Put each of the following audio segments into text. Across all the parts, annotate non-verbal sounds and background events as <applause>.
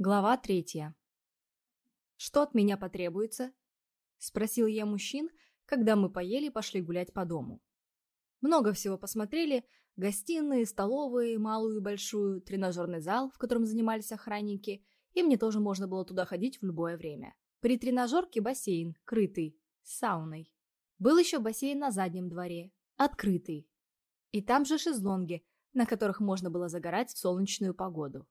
Глава третья. «Что от меня потребуется?» — спросил я мужчин, когда мы поели и пошли гулять по дому. Много всего посмотрели, гостиные, столовые, малую и большую, тренажерный зал, в котором занимались охранники, и мне тоже можно было туда ходить в любое время. При тренажерке бассейн, крытый, с сауной. Был еще бассейн на заднем дворе, открытый. И там же шезлонги, на которых можно было загорать в солнечную погоду.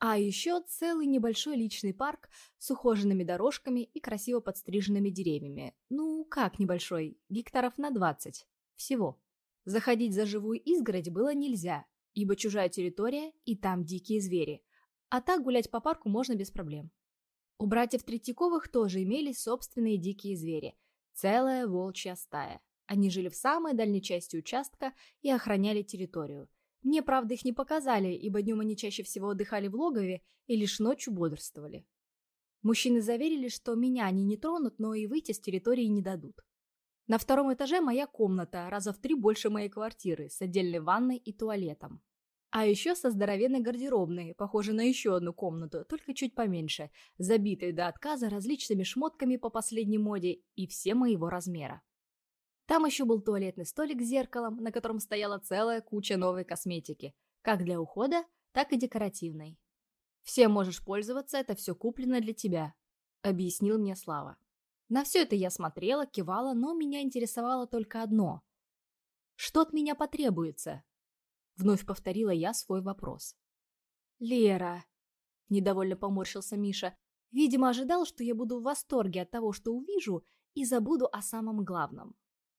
А еще целый небольшой личный парк с ухоженными дорожками и красиво подстриженными деревьями. Ну, как небольшой, гектаров на 20. Всего. Заходить за живую изгородь было нельзя, ибо чужая территория и там дикие звери. А так гулять по парку можно без проблем. У братьев Третьяковых тоже имелись собственные дикие звери. Целая волчья стая. Они жили в самой дальней части участка и охраняли территорию – мне, правда, их не показали, ибо днем они чаще всего отдыхали в логове и лишь ночью бодрствовали. Мужчины заверили, что меня они не тронут, но и выйти с территории не дадут. На втором этаже моя комната, раза в три больше моей квартиры, с отдельной ванной и туалетом. А еще со здоровенной гардеробной, похожей на еще одну комнату, только чуть поменьше, забитой до отказа различными шмотками по последней моде и все моего размера. Там еще был туалетный столик с зеркалом, на котором стояла целая куча новой косметики, как для ухода, так и декоративной. «Всем можешь пользоваться, это все куплено для тебя», — объяснил мне Слава. На все это я смотрела, кивала, но меня интересовало только одно. «Что от меня потребуется?» Вновь повторила я свой вопрос. «Лера», — недовольно поморщился Миша, видимо, ожидал, что я буду в восторге от того, что увижу, и забуду о самом главном.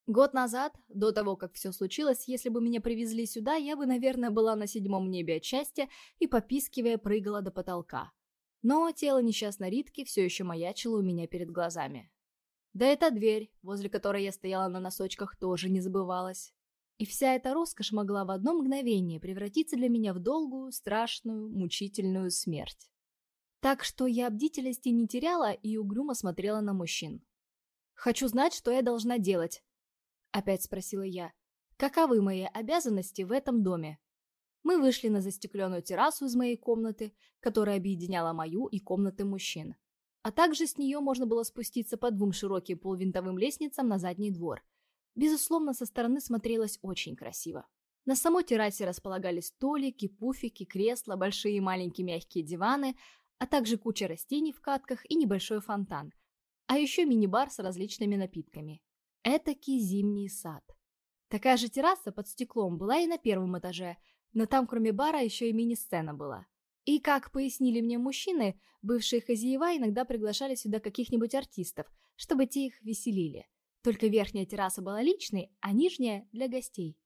Год назад, до того, как все случилось, если бы меня привезли сюда, я бы, наверное, была на седьмом небе от счастья и, попискивая, прыгала до потолка. Но тело несчастной Ритки все еще маячило у меня перед глазами. Да эта дверь, возле которой я стояла на носочках, тоже не забывалась. И вся эта роскошь могла в одно мгновение превратиться для меня в долгую, страшную, мучительную смерть. Так что я бдительности не теряла и угрюмо смотрела на мужчин. «Хочу знать, что я должна делать», — опять спросила я. «Каковы мои обязанности в этом доме?» Мы вышли на застекленную террасу из моей комнаты, которая объединяла мою и комнаты мужчин. А также с нее можно было спуститься по двум широким полвинтовым лестницам на задний двор. Безусловно, со стороны смотрелось очень красиво. На самой террасе располагались столики, пуфики, кресла, большие и маленькие мягкие диваны, а также куча растений в катках и небольшой фонтан. А еще мини-бар с различными напитками. Этакий зимний сад. Такая же терраса под стеклом была и на первом этаже, но там кроме бара еще и мини-сцена была. И, как пояснили мне мужчины, бывшие хозяева иногда приглашали сюда каких-нибудь артистов, чтобы те их веселили. Только верхняя терраса была личной, а нижняя – для гостей.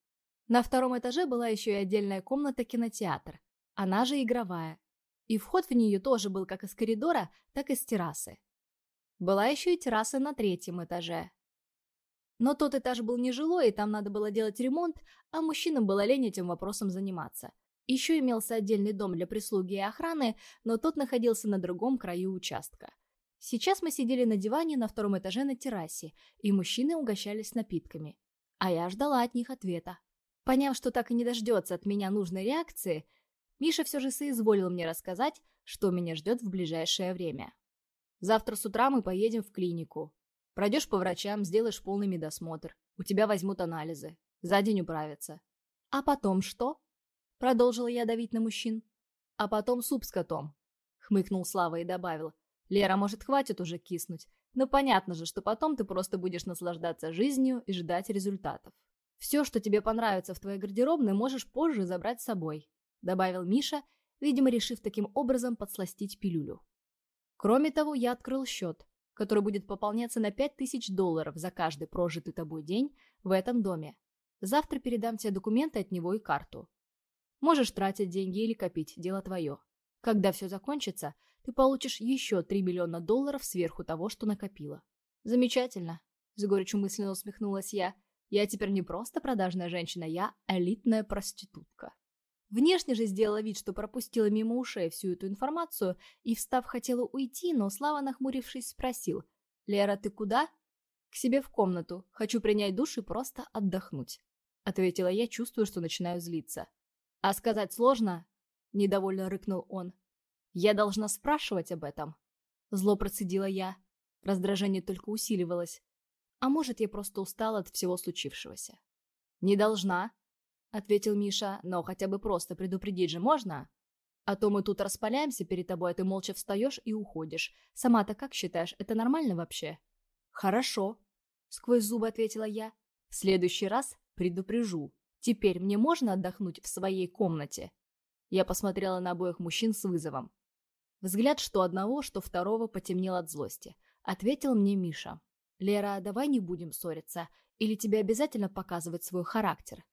На втором этаже была еще и отдельная комната-кинотеатр, она же игровая. И вход в нее тоже был как из коридора, так и с террасы. Была еще и терраса на третьем этаже, но тот этаж был нежилой, и там надо было делать ремонт, а мужчинам было лень этим вопросом заниматься. Еще имелся отдельный дом для прислуги и охраны, но тот находился на другом краю участка. Сейчас мы сидели на диване на втором этаже на террасе, и мужчины угощались напитками. А я ждала от них ответа. Поняв, что так и не дождется от меня нужной реакции, Миша все же соизволил мне рассказать, что меня ждет в ближайшее время. Завтра с утра мы поедем в клинику. Пройдешь по врачам, сделаешь полный медосмотр. У тебя возьмут анализы. За день управятся. А потом что? Продолжила я давить на мужчин. А потом суп с котом. Хмыкнул Слава и добавил. Лера, может, хватит уже киснуть? Но понятно же, что потом ты просто будешь наслаждаться жизнью и ждать результатов. Все, что тебе понравится в твоей гардеробной, можешь позже забрать с собой, добавил Миша, видимо, решив таким образом подсластить пилюлю. Кроме того, я открыл счет, который будет пополняться на 5000 долларов за каждый прожитый тобой день в этом доме. Завтра передам тебе документы от него и карту. Можешь тратить деньги или копить, дело твое. Когда все закончится, ты получишь еще 3 миллиона долларов сверху того, что накопила. Замечательно, с горечью мысленно усмехнулась я. Я теперь не просто продажная женщина, я элитная проститутка. Внешне же сделала вид, что пропустила мимо ушей всю эту информацию и, встав, хотела уйти, но Слава, нахмурившись, спросил. «Лера, ты куда?» «К себе в комнату. Хочу принять душ и просто отдохнуть», — ответила я, чувствуя, что начинаю злиться. «А сказать сложно?» — недовольно рыкнул он. «Я должна спрашивать об этом?» Зло процедила я. Раздражение только усиливалось. А может, я просто устала от всего случившегося. «Не должна», — ответил Миша, — «но хотя бы просто предупредить же можно? А то мы тут распаляемся перед тобой, а ты молча встаешь и уходишь. Сама-то как считаешь, это нормально вообще?» «Хорошо», — сквозь зубы ответила я. «В следующий раз предупрежу. Теперь мне можно отдохнуть в своей комнате?» Я посмотрела на обоих мужчин с вызовом. Взгляд что одного, что второго потемнел от злости. Ответил мне Миша. «Лера, давай не будем ссориться. Или тебе обязательно показывать свой характер?»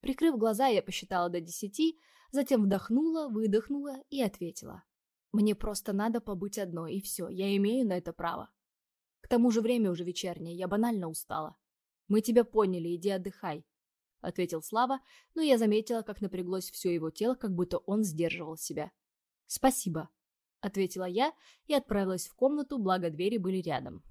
Прикрыв глаза, я посчитала до десяти, затем вдохнула, выдохнула и ответила. «Мне просто надо побыть одной, и все, я имею на это право. К тому же время уже вечернее, я банально устала. Мы тебя поняли, иди отдыхай», — ответил Слава, но я заметила, как напряглось все его тело, как будто он сдерживал себя. «Спасибо», — ответила я и отправилась в комнату, благо двери были рядом.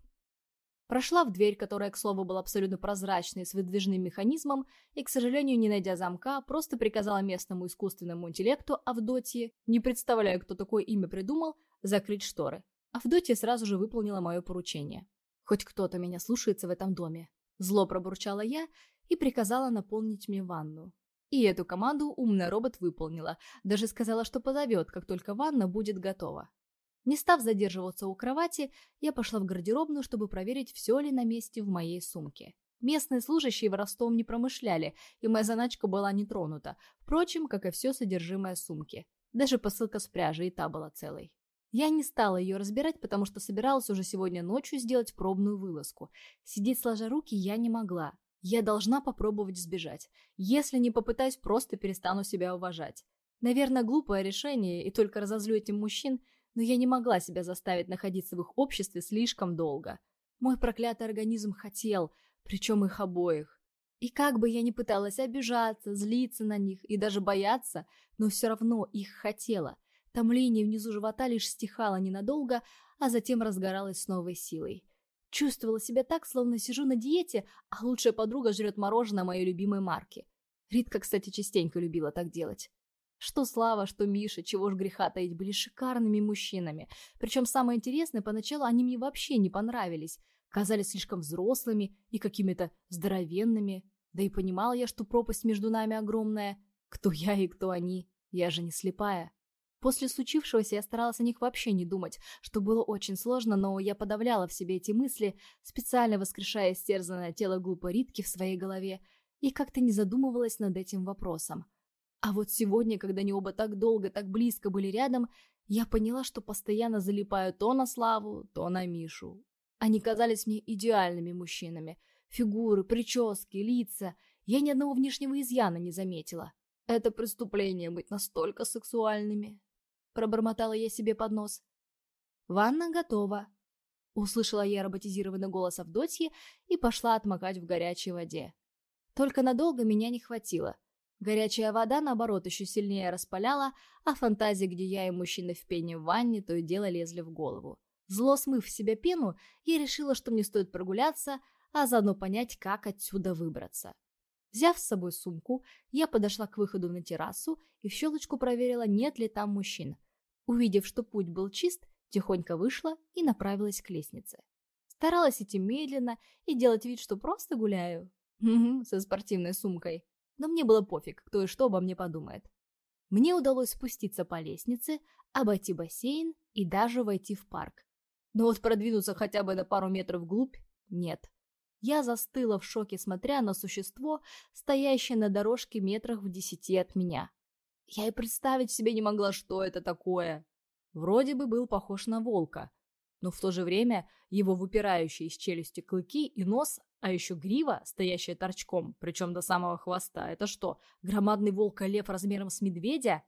Прошла в дверь, которая, к слову, была абсолютно прозрачной, с выдвижным механизмом, и, к сожалению, не найдя замка, просто приказала местному искусственному интеллекту Авдотье, не представляю, кто такое имя придумал, закрыть шторы. Авдотья сразу же выполнила мое поручение. Хоть кто-то меня слушается в этом доме. Зло пробурчала я и приказала наполнить мне ванну. И эту команду умный робот выполнила, даже сказала, что позовет, как только ванна будет готова. Не став задерживаться у кровати, я пошла в гардеробную, чтобы проверить, все ли на месте в моей сумке. Местные служащие воровством не промышляли, и моя заначка была не тронута, впрочем, как и все содержимое сумки. Даже посылка с пряжи и та была целой. Я не стала ее разбирать, потому что собиралась уже сегодня ночью сделать пробную вылазку. Сидеть сложа руки я не могла. Я должна попробовать сбежать. Если не попытаюсь, просто перестану себя уважать. Наверное, глупое решение, и только разозлю этим мужчин, но я не могла себя заставить находиться в их обществе слишком долго. Мой проклятый организм хотел, причем их обоих. И как бы я ни пыталась обижаться, злиться на них и даже бояться, но все равно их хотела. Томление внизу живота лишь стихало ненадолго, а затем разгоралось с новой силой. Чувствовала себя так, словно сижу на диете, а лучшая подруга жрет мороженое моей любимой марки. Ритка, кстати, частенько любила так делать. Что Слава, что Миша, чего ж греха таить, были шикарными мужчинами. Причем самое интересное, поначалу они мне вообще не понравились. Казались слишком взрослыми и какими-то здоровенными. Да и понимала я, что пропасть между нами огромная. Кто я и кто они? Я же не слепая. После случившегося я старалась о них вообще не думать, что было очень сложно, но я подавляла в себе эти мысли, специально воскрешая истерзанное тело глупой Ритки в своей голове, и как-то не задумывалась над этим вопросом. А вот сегодня, когда они оба так долго, так близко были рядом, я поняла, что постоянно залипаю то на Славу, то на Мишу. Они казались мне идеальными мужчинами. Фигуры, прически, лица. Я ни одного внешнего изъяна не заметила. Это преступление быть настолько сексуальными. Пробормотала я себе под нос. «Ванна готова», — услышала я роботизированный голос Авдотьи и пошла отмокать в горячей воде. Только надолго меня не хватило — Горячая вода, наоборот, еще сильнее распаляла, а фантазии, где я и мужчина в пене в ванне, то и дело лезли в голову. Зло смыв в себя пену, я решила, что мне стоит прогуляться, а заодно понять, как отсюда выбраться. Взяв с собой сумку, я подошла к выходу на террасу и в щелочку проверила, нет ли там мужчин. Увидев, что путь был чист, тихонько вышла и направилась к лестнице. Старалась идти медленно и делать вид, что просто гуляю. <laughs> со спортивной сумкой но мне было пофиг, кто и что обо мне подумает. Мне удалось спуститься по лестнице, обойти бассейн и даже войти в парк. Но вот продвинуться хотя бы на пару метров вглубь – нет. Я застыла в шоке, смотря на существо, стоящее на дорожке метрах в десяти от меня. Я и представить себе не могла, что это такое. Вроде бы был похож на волка, но в то же время его выпирающие из челюсти клыки и нос а еще грива, стоящая торчком, причем до самого хвоста. Это что, громадный волк-лев размером с медведя?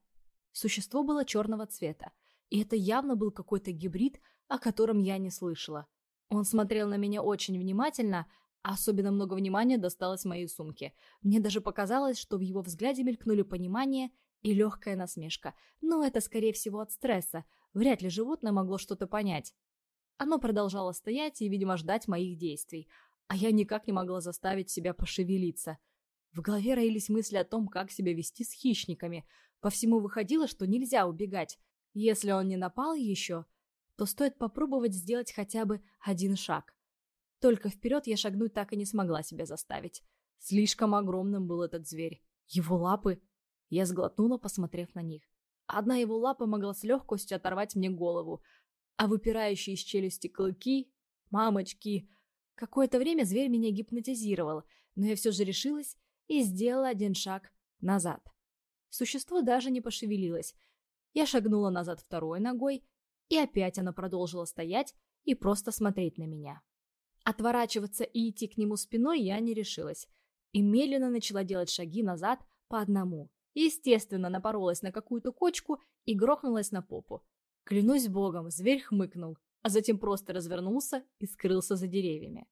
Существо было черного цвета. И это явно был какой-то гибрид, о котором я не слышала. Он смотрел на меня очень внимательно, а особенно много внимания досталось моей сумке. Мне даже показалось, что в его взгляде мелькнули понимание и легкая насмешка. Но это, скорее всего, от стресса. Вряд ли животное могло что-то понять. Оно продолжало стоять и, видимо, ждать моих действий а я никак не могла заставить себя пошевелиться. В голове роились мысли о том, как себя вести с хищниками. По всему выходило, что нельзя убегать. Если он не напал еще, то стоит попробовать сделать хотя бы один шаг. Только вперед я шагнуть так и не смогла себя заставить. Слишком огромным был этот зверь. Его лапы... Я сглотнула, посмотрев на них. Одна его лапа могла с легкостью оторвать мне голову, а выпирающие из челюсти клыки... Мамочки! Какое-то время зверь меня гипнотизировал, но я все же решилась и сделала один шаг назад. Существо даже не пошевелилось. Я шагнула назад второй ногой, и опять оно продолжило стоять и просто смотреть на меня. Отворачиваться и идти к нему спиной я не решилась, и медленно начала делать шаги назад по одному. Естественно, напоролась на какую-то кочку и грохнулась на попу. Клянусь богом, зверь хмыкнул, а затем просто развернулся и скрылся за деревьями.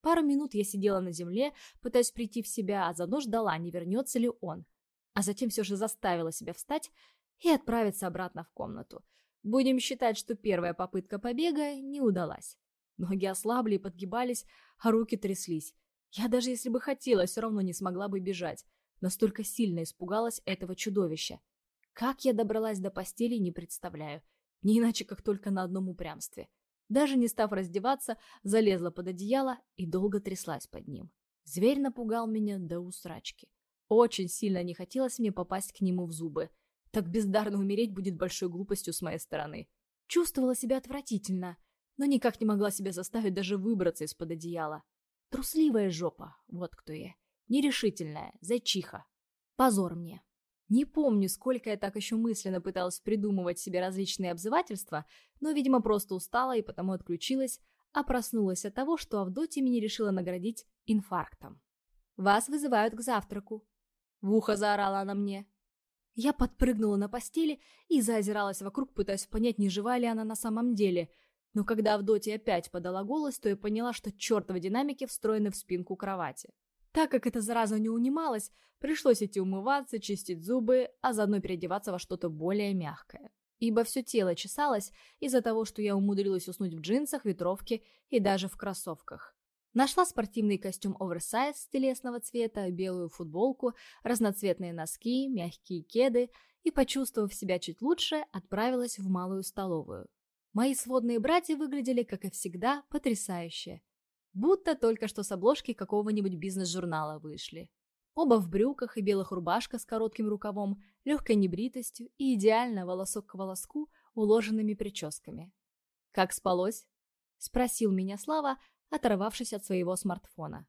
Пару минут я сидела на земле, пытаясь прийти в себя, а заодно ждала, не вернется ли он. А затем все же заставила себя встать и отправиться обратно в комнату. Будем считать, что первая попытка побега не удалась. Ноги ослабли и подгибались, а руки тряслись. Я даже если бы хотела, все равно не смогла бы бежать. Настолько сильно испугалась этого чудовища. Как я добралась до постели, не представляю. Не иначе, как только на одном упрямстве. Даже не став раздеваться, залезла под одеяло и долго тряслась под ним. Зверь напугал меня до усрачки. Очень сильно не хотелось мне попасть к нему в зубы. Так бездарно умереть будет большой глупостью с моей стороны. Чувствовала себя отвратительно, но никак не могла себя заставить даже выбраться из-под одеяла. Трусливая жопа, вот кто я. Нерешительная, зайчиха. Позор мне. Не помню, сколько я так еще мысленно пыталась придумывать себе различные обзывательства, но, видимо, просто устала и потому отключилась, а проснулась от того, что Авдотья меня решила наградить инфарктом. «Вас вызывают к завтраку», — в ухо заорала она мне. Я подпрыгнула на постели и заозиралась вокруг, пытаясь понять, не жива ли она на самом деле. Но когда Авдотья опять подала голос, то я поняла, что чертовы динамики встроены в спинку кровати. Так как эта зараза не унималась, пришлось идти умываться, чистить зубы, а заодно переодеваться во что-то более мягкое. Ибо все тело чесалось из-за того, что я умудрилась уснуть в джинсах, ветровке и даже в кроссовках. Нашла спортивный костюм оверсайз телесного цвета, белую футболку, разноцветные носки, мягкие кеды и, почувствовав себя чуть лучше, отправилась в малую столовую. Мои сводные братья выглядели, как и всегда, потрясающе. Будто только что с обложки какого-нибудь бизнес-журнала вышли. Оба в брюках и белых рубашках с коротким рукавом, легкой небритостью и идеально волосок к волоску уложенными прическами. «Как спалось?» — спросил меня Слава, оторвавшись от своего смартфона.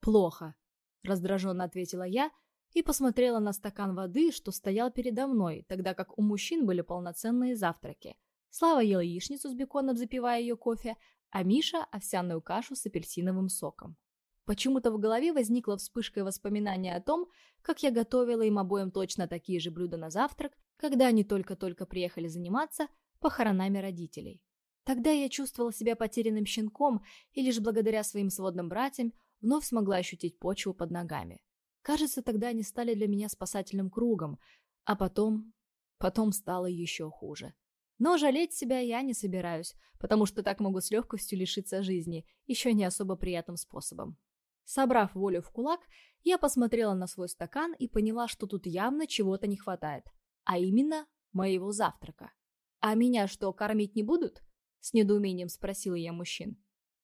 «Плохо», — раздраженно ответила я и посмотрела на стакан воды, что стоял передо мной, тогда как у мужчин были полноценные завтраки. Слава ел яичницу с беконом, запивая ее кофе, а Миша – овсяную кашу с апельсиновым соком. Почему-то в голове возникла вспышка воспоминания о том, как я готовила им обоим точно такие же блюда на завтрак, когда они только-только приехали заниматься похоронами родителей. Тогда я чувствовала себя потерянным щенком и лишь благодаря своим сводным братьям вновь смогла ощутить почву под ногами. Кажется, тогда они стали для меня спасательным кругом, а потом... потом стало еще хуже. Но жалеть себя я не собираюсь, потому что так могу с легкостью лишиться жизни, еще не особо приятным способом. Собрав волю в кулак, я посмотрела на свой стакан и поняла, что тут явно чего-то не хватает, а именно моего завтрака. «А меня что, кормить не будут?» – с недоумением спросила я мужчин.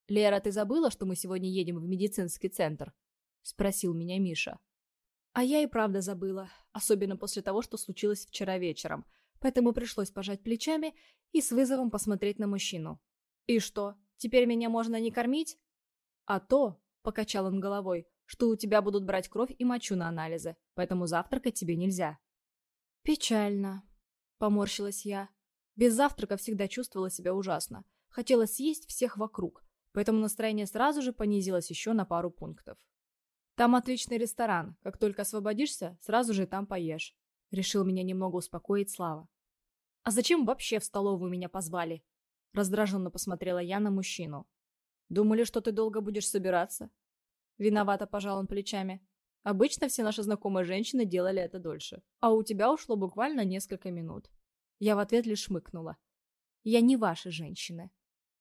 «Лера, ты забыла, что мы сегодня едем в медицинский центр?» – спросил меня Миша. А я и правда забыла, особенно после того, что случилось вчера вечером – поэтому пришлось пожать плечами и с вызовом посмотреть на мужчину. «И что, теперь меня можно не кормить?» «А то», — покачал он головой, «что у тебя будут брать кровь и мочу на анализы, поэтому завтракать тебе нельзя». «Печально», — поморщилась я. Без завтрака всегда чувствовала себя ужасно. Хотела съесть всех вокруг, поэтому настроение сразу же понизилось еще на пару пунктов. «Там отличный ресторан. Как только освободишься, сразу же там поешь», — решил меня немного успокоить Слава. «А зачем вообще в столовую меня позвали?» Раздраженно посмотрела я на мужчину. «Думали, что ты долго будешь собираться?» Виновато пожал он плечами. «Обычно все наши знакомые женщины делали это дольше, а у тебя ушло буквально несколько минут». Я в ответ лишь шмыкнула. «Я не ваши женщины».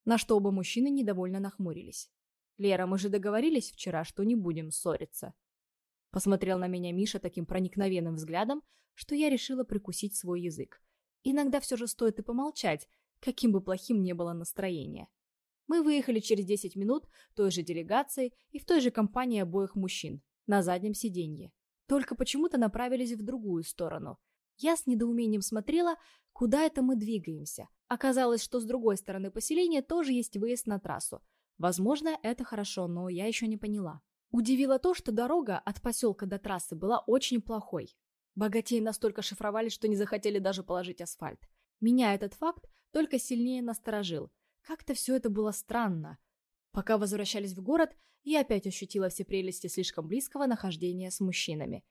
На что оба мужчины недовольно нахмурились. «Лера, мы же договорились вчера, что не будем ссориться». Посмотрел на меня Миша таким проникновенным взглядом, что я решила прикусить свой язык. Иногда все же стоит и помолчать, каким бы плохим ни было настроение. Мы выехали через 10 минут той же делегацией и в той же компании обоих мужчин, на заднем сиденье. Только почему-то направились в другую сторону. Я с недоумением смотрела, куда это мы двигаемся. Оказалось, что с другой стороны поселения тоже есть выезд на трассу. Возможно, это хорошо, но я еще не поняла. Удивило то, что дорога от поселка до трассы была очень плохой. Богатеи настолько шифровали, что не захотели даже положить асфальт. Меня этот факт только сильнее насторожил. Как-то все это было странно. Пока возвращались в город, я опять ощутила все прелести слишком близкого нахождения с мужчинами.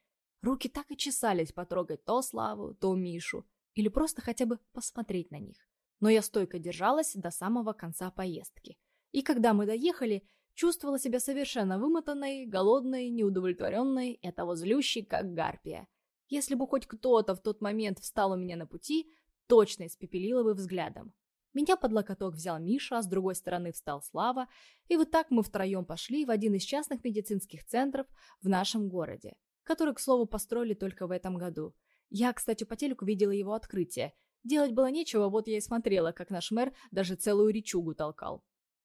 Руки так и чесались потрогать то Славу, то Мишу, или просто хотя бы посмотреть на них. Но я стойко держалась до самого конца поездки. И когда мы доехали, чувствовала себя совершенно вымотанной, голодной, неудовлетворенной и того злющей, как гарпия. Если бы хоть кто-то в тот момент встал у меня на пути, точно испепелила бы взглядом. Меня под локоток взял Миша, а с другой стороны встал Слава, и вот так мы втроем пошли в один из частных медицинских центров в нашем городе, который, к слову, построили только в этом году. Я, кстати, по телеку видела его открытие. Делать было нечего, вот я и смотрела, как наш мэр даже целую речугу толкал.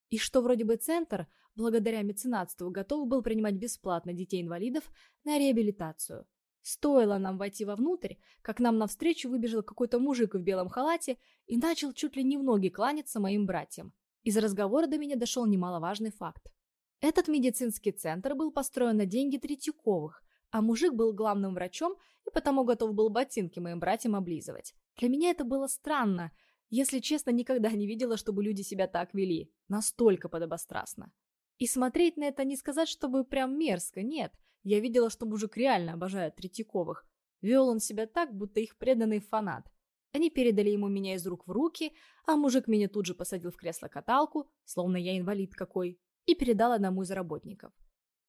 И что вроде бы центр, благодаря меценатству, готов был принимать бесплатно детей-инвалидов на реабилитацию. Стоило нам войти вовнутрь, как нам навстречу выбежал какой-то мужик в белом халате и начал чуть ли не в ноги кланяться моим братьям. Из разговора до меня дошел немаловажный факт. Этот медицинский центр был построен на деньги Третьяковых, а мужик был главным врачом и потому готов был ботинки моим братьям облизывать. Для меня это было странно. Если честно, никогда не видела, чтобы люди себя так вели. Настолько подобострастно. И смотреть на это не сказать, чтобы прям мерзко, нет – я видела, что мужик реально обожает Третьяковых. Вел он себя так, будто их преданный фанат. Они передали ему меня из рук в руки, а мужик меня тут же посадил в кресло-каталку, словно я инвалид какой, и передал одному из работников.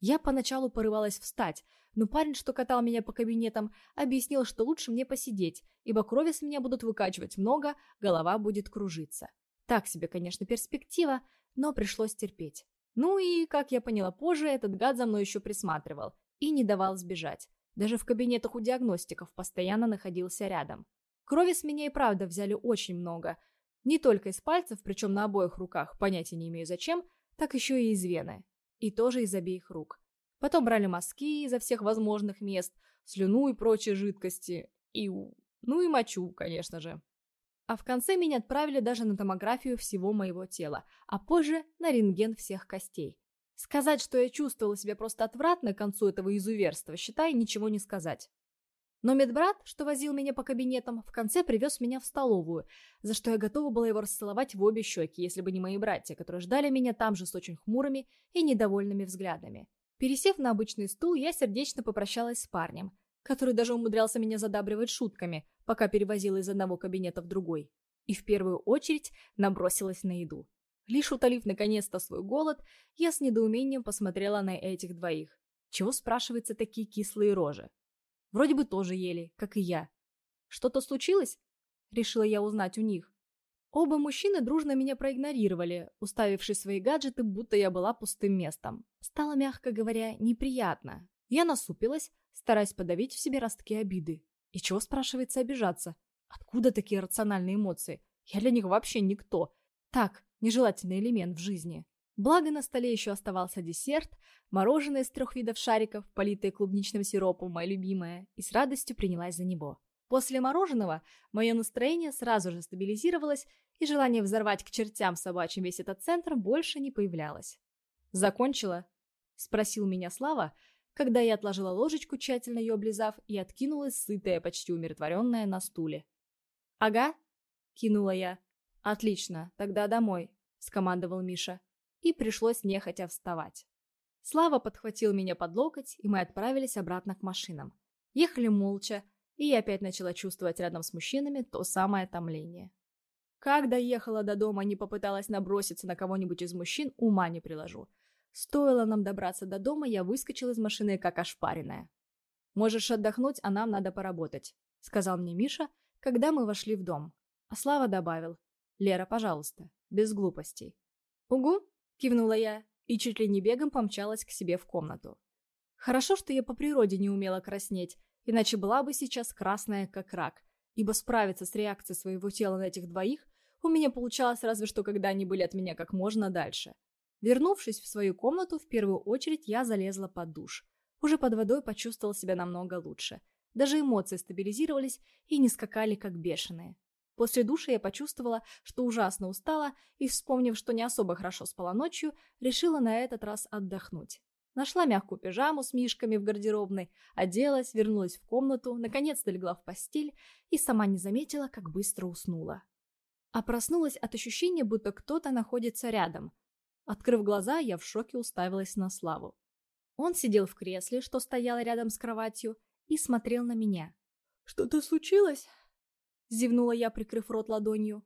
Я поначалу порывалась встать, но парень, что катал меня по кабинетам, объяснил, что лучше мне посидеть, ибо крови с меня будут выкачивать много, голова будет кружиться. Так себе, конечно, перспектива, но пришлось терпеть. Ну и, как я поняла позже, этот гад за мной еще присматривал и не давал сбежать. Даже в кабинетах у диагностиков постоянно находился рядом. Крови с меня и правда взяли очень много. Не только из пальцев, причем на обоих руках, понятия не имею зачем, так еще и из вены. И тоже из обеих рук. Потом брали мазки изо всех возможных мест, слюну и прочие жидкости. И... ну и мочу, конечно же. А в конце меня отправили даже на томографию всего моего тела, а позже на рентген всех костей. Сказать, что я чувствовала себя просто отвратно к концу этого изуверства, считай, ничего не сказать. Но медбрат, что возил меня по кабинетам, в конце привез меня в столовую, за что я готова была его расцеловать в обе щеки, если бы не мои братья, которые ждали меня там же с очень хмурыми и недовольными взглядами. Пересев на обычный стул, я сердечно попрощалась с парнем, который даже умудрялся меня задабривать шутками, пока перевозила из одного кабинета в другой. И в первую очередь набросилась на еду. Лишь утолив наконец-то свой голод, я с недоумением посмотрела на этих двоих. Чего, спрашивается, такие кислые рожи? Вроде бы тоже ели, как и я. Что-то случилось? Решила я узнать у них. Оба мужчины дружно меня проигнорировали, уставившись свои гаджеты, будто я была пустым местом. Стало, мягко говоря, неприятно. Я насупилась, стараясь подавить в себе ростки обиды. И чего, спрашивается, обижаться? Откуда такие рациональные эмоции? Я для них вообще никто. Так, нежелательный элемент в жизни. Благо на столе еще оставался десерт, мороженое из трех видов шариков, политое клубничным сиропом, мое любимое, и с радостью принялась за него. После мороженого мое настроение сразу же стабилизировалось, и желание взорвать к чертям собачьим весь этот центр больше не появлялось. «Закончила?» — спросил меня Слава, когда я отложила ложечку, тщательно ее облизав, и откинулась, сытая, почти умиротворенная, на стуле. «Ага», — кинула я. «Отлично, тогда домой», — скомандовал Миша. И пришлось нехотя вставать. Слава подхватил меня под локоть, и мы отправились обратно к машинам. Ехали молча, и я опять начала чувствовать рядом с мужчинами то самое томление. Как доехала до дома, не попыталась наброситься на кого-нибудь из мужчин, ума не приложу. Стоило нам добраться до дома, я выскочила из машины, как ошпаренная. «Можешь отдохнуть, а нам надо поработать», — сказал мне Миша, когда мы вошли в дом. А Слава добавил. «Лера, пожалуйста, без глупостей». «Угу», — кивнула я и чуть ли не бегом помчалась к себе в комнату. Хорошо, что я по природе не умела краснеть, иначе была бы сейчас красная, как рак. ибо справиться с реакцией своего тела на этих двоих у меня получалось разве что, когда они были от меня как можно дальше. Вернувшись в свою комнату, в первую очередь я залезла под душ. Уже под водой почувствовала себя намного лучше. Даже эмоции стабилизировались и не скакали как бешеные. После душа я почувствовала, что ужасно устала и, вспомнив, что не особо хорошо спала ночью, решила на этот раз отдохнуть. Нашла мягкую пижаму с мишками в гардеробной, оделась, вернулась в комнату, наконец-то легла в постель и сама не заметила, как быстро уснула. А проснулась от ощущения, будто кто-то находится рядом. Открыв глаза, я в шоке уставилась на Славу. Он сидел в кресле, что стояло рядом с кроватью, и смотрел на меня. «Что-то случилось?» — зевнула я, прикрыв рот ладонью.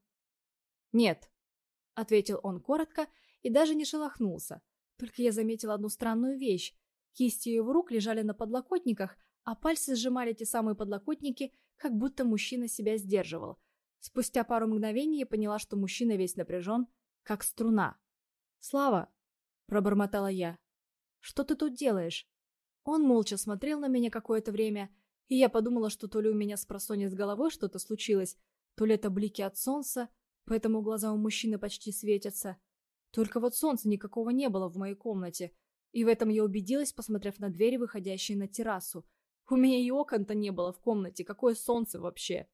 «Нет», — ответил он коротко и даже не шелохнулся. Только я заметила одну странную вещь. Кисти его рук лежали на подлокотниках, а пальцы сжимали те самые подлокотники, как будто мужчина себя сдерживал. Спустя пару мгновений я поняла, что мужчина весь напряжен, как струна. «Слава!» — пробормотала я. «Что ты тут делаешь?» Он молча смотрел на меня какое-то время, и я подумала, что то ли у меня с просонья с головой что-то случилось, то ли это блики от солнца, поэтому глаза у мужчины почти светятся. Только вот солнца никакого не было в моей комнате, и в этом я убедилась, посмотрев на двери, выходящие на террасу. У меня и окон-то не было в комнате, какое солнце вообще?